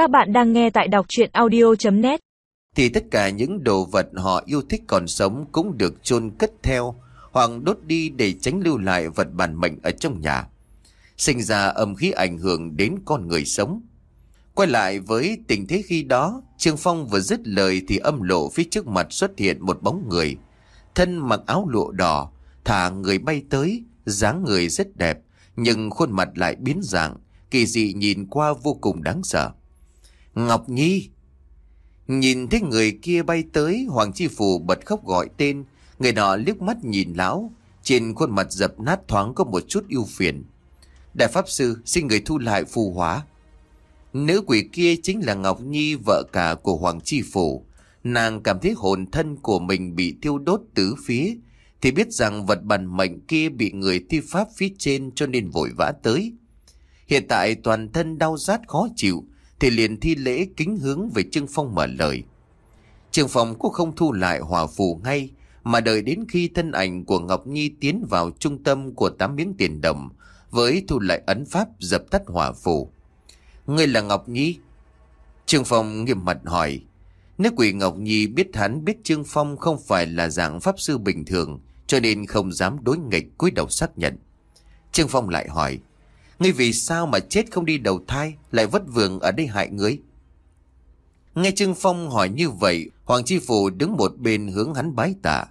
Các bạn đang nghe tại đọc chuyện audio.net Thì tất cả những đồ vật họ yêu thích còn sống cũng được chôn cất theo hoặc đốt đi để tránh lưu lại vật bản mệnh ở trong nhà. Sinh ra âm khí ảnh hưởng đến con người sống. Quay lại với tình thế khi đó, Trương Phong vừa dứt lời thì âm lộ phía trước mặt xuất hiện một bóng người. Thân mặc áo lụa đỏ, thả người bay tới, dáng người rất đẹp, nhưng khuôn mặt lại biến dạng, kỳ dị nhìn qua vô cùng đáng sợ. Ngọc Nhi! Nhìn thấy người kia bay tới, Hoàng Chi Phủ bật khóc gọi tên, người nọ liếc mắt nhìn lão, trên khuôn mặt dập nát thoáng có một chút ưu phiền. Đại Pháp Sư xin người thu lại phù hóa. Nữ quỷ kia chính là Ngọc Nhi vợ cả của Hoàng Chi Phủ. Nàng cảm thấy hồn thân của mình bị thiêu đốt tứ phía, thì biết rằng vật bản mệnh kia bị người thi pháp phía trên cho nên vội vã tới. Hiện tại toàn thân đau rát khó chịu, thì liền thi lễ kính hướng về Trương Phong mở lời. Trương Phong cũng không thu lại hòa phù ngay, mà đợi đến khi thân ảnh của Ngọc Nhi tiến vào trung tâm của tám miếng tiền đồng, với thu lại ấn pháp dập tắt hỏa phù. Ngươi là Ngọc Nhi? Trương Phong nghiêm mặt hỏi. Nếu quỷ Ngọc Nhi biết hắn biết Trương Phong không phải là dạng pháp sư bình thường, cho nên không dám đối nghịch cúi đầu xác nhận. Trương Phong lại hỏi. Ngươi vì sao mà chết không đi đầu thai, lại vất vưởng ở đây hại ngươi? Nghe Trương Phong hỏi như vậy, Hoàng Chi Phủ đứng một bên hướng hắn bái tạ.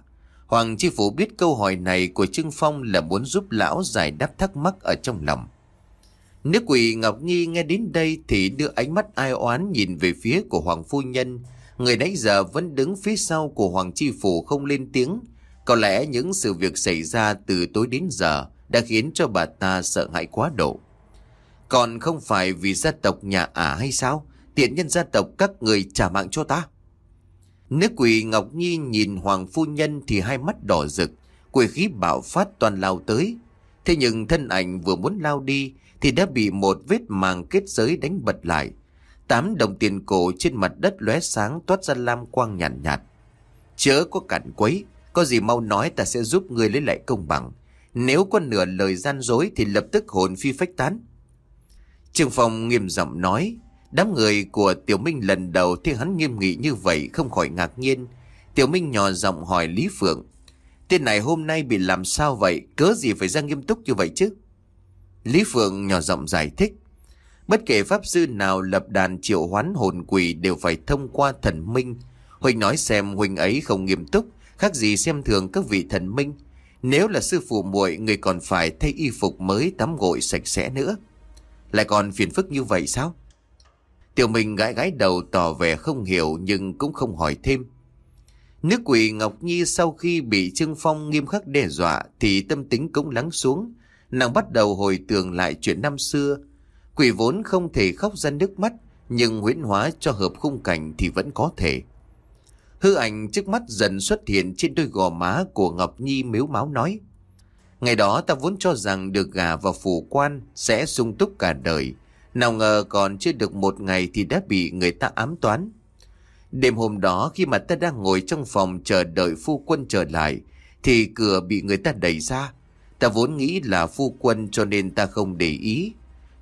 Hoàng Chi Phủ biết câu hỏi này của Trương Phong là muốn giúp lão giải đáp thắc mắc ở trong lòng. Nước quỷ Ngọc Nhi nghe đến đây thì đưa ánh mắt ai oán nhìn về phía của Hoàng Phu Nhân. Người nãy giờ vẫn đứng phía sau của Hoàng Chi Phủ không lên tiếng. Có lẽ những sự việc xảy ra từ tối đến giờ đã khiến cho bà ta sợ hãi quá độ. Còn không phải vì gia tộc nhà ả hay sao? Tiện nhân gia tộc các người trả mạng cho ta. Nữ quỷ Ngọc Nhi nhìn Hoàng Phu Nhân thì hai mắt đỏ rực, quỷ khí bạo phát toàn lao tới. Thế nhưng thân ảnh vừa muốn lao đi thì đã bị một vết màng kết giới đánh bật lại. Tám đồng tiền cổ trên mặt đất lóe sáng toát ra lam quang nhàn nhạt, nhạt. Chớ có cản quấy, có gì mau nói ta sẽ giúp người lấy lại công bằng. Nếu có nửa lời gian dối thì lập tức hồn phi phách tán. trường phòng nghiêm giọng nói, đám người của Tiểu Minh lần đầu thấy hắn nghiêm nghị như vậy không khỏi ngạc nhiên. Tiểu Minh nhỏ giọng hỏi Lý Phượng, tên này hôm nay bị làm sao vậy, cớ gì phải ra nghiêm túc như vậy chứ? Lý Phượng nhỏ giọng giải thích, bất kể pháp sư nào lập đàn triệu hoán hồn quỷ đều phải thông qua thần minh. Huỳnh nói xem Huỳnh ấy không nghiêm túc, khác gì xem thường các vị thần minh. Nếu là sư phụ muội, người còn phải thay y phục mới tắm gội sạch sẽ nữa. Lại còn phiền phức như vậy sao? Tiểu Minh gãi gãi đầu tỏ vẻ không hiểu nhưng cũng không hỏi thêm. Nước quỷ Ngọc Nhi sau khi bị Trương Phong nghiêm khắc đe dọa thì tâm tính cũng lắng xuống. Nàng bắt đầu hồi tưởng lại chuyện năm xưa. Quỷ vốn không thể khóc ra nước mắt, nhưng huyễn hóa cho hợp khung cảnh thì vẫn có thể. Hư ảnh trước mắt dần xuất hiện trên đôi gò má của Ngọc Nhi miếu máu nói. Ngày đó ta vốn cho rằng được gà vào phủ quan sẽ sung túc cả đời. Nào ngờ còn chưa được một ngày thì đã bị người ta ám toán. Đêm hôm đó khi mà ta đang ngồi trong phòng chờ đợi phu quân trở lại, thì cửa bị người ta đẩy ra. Ta vốn nghĩ là phu quân cho nên ta không để ý.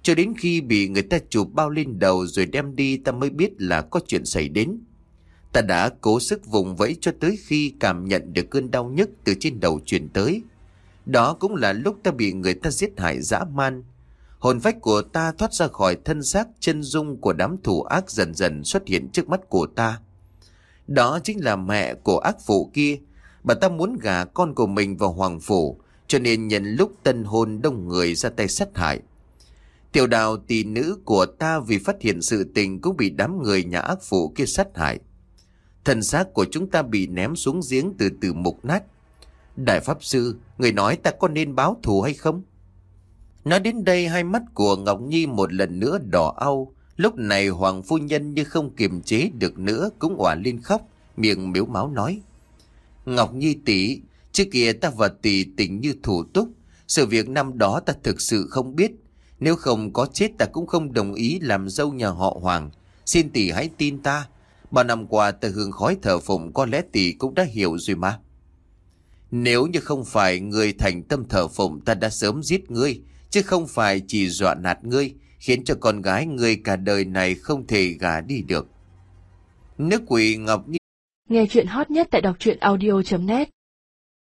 Cho đến khi bị người ta chụp bao lên đầu rồi đem đi ta mới biết là có chuyện xảy đến. Ta đã cố sức vùng vẫy cho tới khi cảm nhận được cơn đau nhức từ trên đầu truyền tới. Đó cũng là lúc ta bị người ta giết hại dã man. Hồn phách của ta thoát ra khỏi thân xác chân dung của đám thủ ác dần dần xuất hiện trước mắt của ta. Đó chính là mẹ của ác phụ kia. Bà ta muốn gả con của mình vào hoàng phủ, cho nên nhận lúc tân hôn đông người ra tay sát hại. Tiểu đào tỷ nữ của ta vì phát hiện sự tình cũng bị đám người nhà ác phụ kia sát hại. Thần xác của chúng ta bị ném xuống giếng từ từ mục nát. Đại Pháp Sư, người nói ta có nên báo thù hay không? Nói đến đây hai mắt của Ngọc Nhi một lần nữa đỏ au. Lúc này Hoàng Phu Nhân như không kiềm chế được nữa cũng òa lên khóc, miệng miếu máu nói. Ngọc Nhi tỷ, trước kia ta và tỷ tình như thủ túc. Sự việc năm đó ta thực sự không biết. Nếu không có chết ta cũng không đồng ý làm dâu nhà họ Hoàng. Xin tỷ hãy tin ta. Bao năm qua ta hương khói thờ phụng có lẽ tỷ cũng đã hiểu rồi mà. Nếu như không phải người thành tâm thờ phụng ta đã sớm giết ngươi, chứ không phải chỉ dọa nạt ngươi, khiến cho con gái ngươi cả đời này không thể gả đi được. Nước quỷ Ngọc Nhi Nghe chuyện hot nhất tại đọc truyện audio.net